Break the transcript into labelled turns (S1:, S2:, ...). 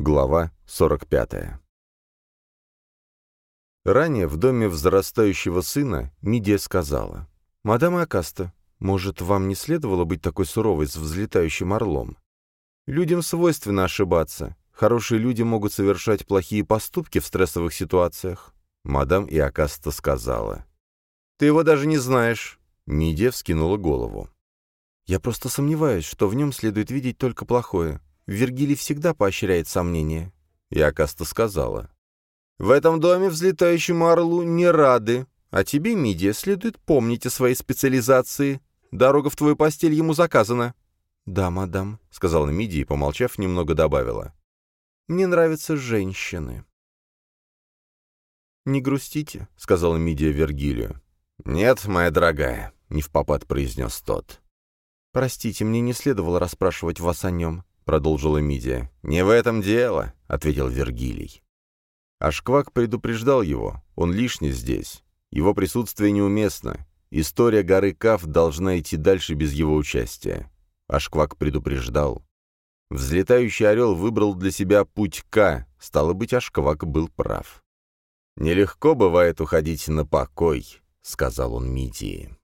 S1: Глава 45. Ранее в доме взрастающего сына Мидия сказала, «Мадам Акаста, может, вам не следовало быть такой суровой с взлетающим орлом? Людям свойственно ошибаться. Хорошие люди могут совершать плохие поступки в стрессовых ситуациях». Мадам и Акаста сказала, «Ты его даже не знаешь». Мидия вскинула голову. «Я просто сомневаюсь, что в нем следует видеть только плохое. Вергилий всегда поощряет сомнения». И Акаста сказала, в этом доме взлетающему орлу не рады. А тебе, Мидия, следует помнить о своей специализации. Дорога в твою постель ему заказана». «Да, мадам», — сказала Мидия и, помолчав, немного добавила. «Мне нравятся женщины». «Не грустите», — сказала Мидия Вергилию. «Нет, моя дорогая», — не в попад произнес тот. «Простите, мне не следовало расспрашивать вас о нем», — продолжила Мидия. «Не в этом дело», — ответил Вергилий. Ашквак предупреждал его, он лишний здесь. Его присутствие неуместно. История горы Каф должна идти дальше без его участия. Ашквак предупреждал. Взлетающий орел выбрал для себя путь К, стало быть, Ашквак был прав. «Нелегко бывает уходить на покой», — сказал он Митии.